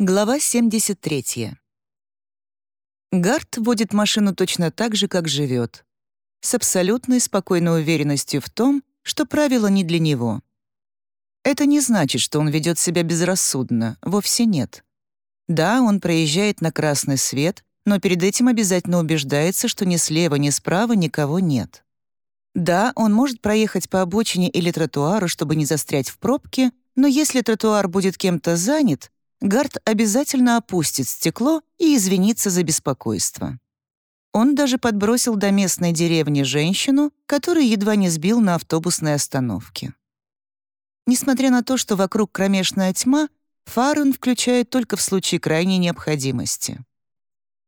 Глава 73. Гарт водит машину точно так же, как живет. С абсолютной спокойной уверенностью в том, что правило не для него. Это не значит, что он ведет себя безрассудно, вовсе нет. Да, он проезжает на красный свет, но перед этим обязательно убеждается, что ни слева, ни справа никого нет. Да, он может проехать по обочине или тротуару, чтобы не застрять в пробке, но если тротуар будет кем-то занят, Гард обязательно опустит стекло и извинится за беспокойство. Он даже подбросил до местной деревни женщину, которую едва не сбил на автобусной остановке. Несмотря на то, что вокруг кромешная тьма, фары он включает только в случае крайней необходимости.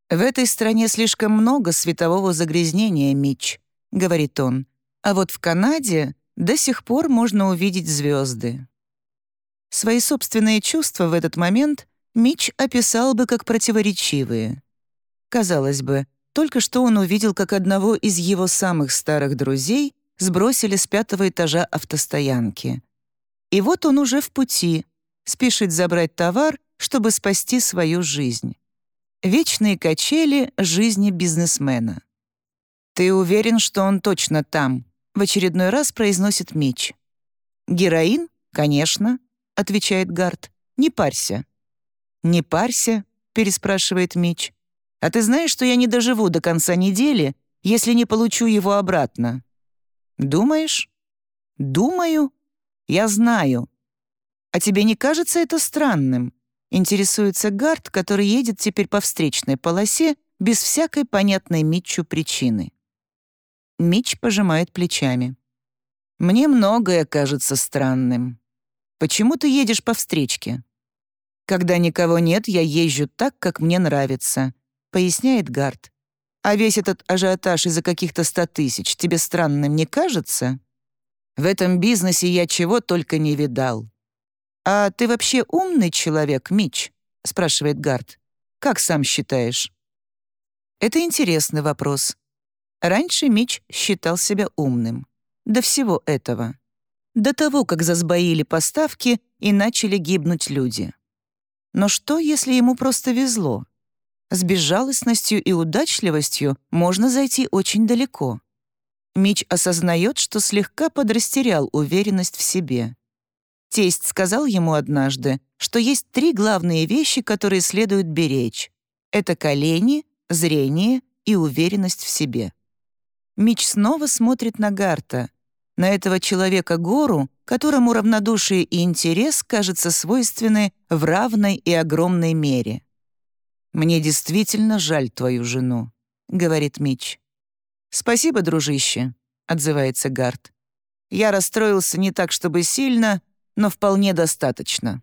«В этой стране слишком много светового загрязнения, Мич», — говорит он, «а вот в Канаде до сих пор можно увидеть звезды. Свои собственные чувства в этот момент Мич описал бы как противоречивые. Казалось бы, только что он увидел, как одного из его самых старых друзей сбросили с пятого этажа автостоянки. И вот он уже в пути, спешит забрать товар, чтобы спасти свою жизнь. Вечные качели жизни бизнесмена. «Ты уверен, что он точно там?» — в очередной раз произносит Мич. «Героин? Конечно отвечает Гард. «Не парься». «Не парься?» — переспрашивает Мич. «А ты знаешь, что я не доживу до конца недели, если не получу его обратно?» «Думаешь?» «Думаю. Я знаю». «А тебе не кажется это странным?» — интересуется Гард, который едет теперь по встречной полосе без всякой понятной Митчу причины. Мич пожимает плечами. «Мне многое кажется странным. Почему ты едешь по встречке?» «Когда никого нет, я езжу так, как мне нравится», — поясняет Гард. «А весь этот ажиотаж из-за каких-то ста тысяч тебе странным не кажется? В этом бизнесе я чего только не видал». «А ты вообще умный человек, Мич?» — спрашивает Гард. «Как сам считаешь?» Это интересный вопрос. Раньше Мич считал себя умным. До всего этого до того, как засбоили поставки и начали гибнуть люди. Но что, если ему просто везло? С безжалостностью и удачливостью можно зайти очень далеко. Мич осознает, что слегка подрастерял уверенность в себе. Тесть сказал ему однажды, что есть три главные вещи, которые следует беречь. Это колени, зрение и уверенность в себе. Мич снова смотрит на Гарта, на этого человека-гору, которому равнодушие и интерес, кажется, свойственны в равной и огромной мере. «Мне действительно жаль твою жену», — говорит Мич. «Спасибо, дружище», — отзывается Гард. «Я расстроился не так, чтобы сильно, но вполне достаточно.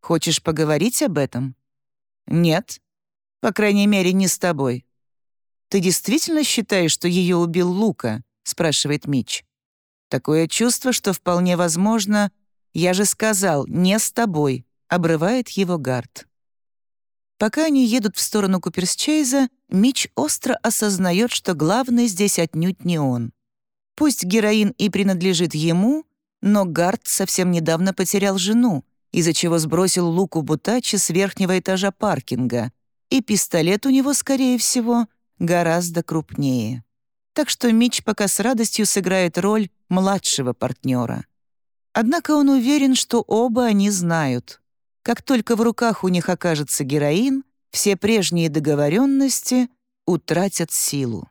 Хочешь поговорить об этом?» «Нет. По крайней мере, не с тобой». «Ты действительно считаешь, что ее убил Лука?» — спрашивает Мич. Такое чувство, что вполне возможно, я же сказал, не с тобой, обрывает его Гард. Пока они едут в сторону Куперсчейза, Мич остро осознает, что главный здесь отнюдь не он. Пусть героин и принадлежит ему, но Гард совсем недавно потерял жену, из-за чего сбросил луку Бутачи с верхнего этажа паркинга, и пистолет у него, скорее всего, гораздо крупнее так что Мич пока с радостью сыграет роль младшего партнера. Однако он уверен, что оба они знают. Как только в руках у них окажется героин, все прежние договоренности утратят силу.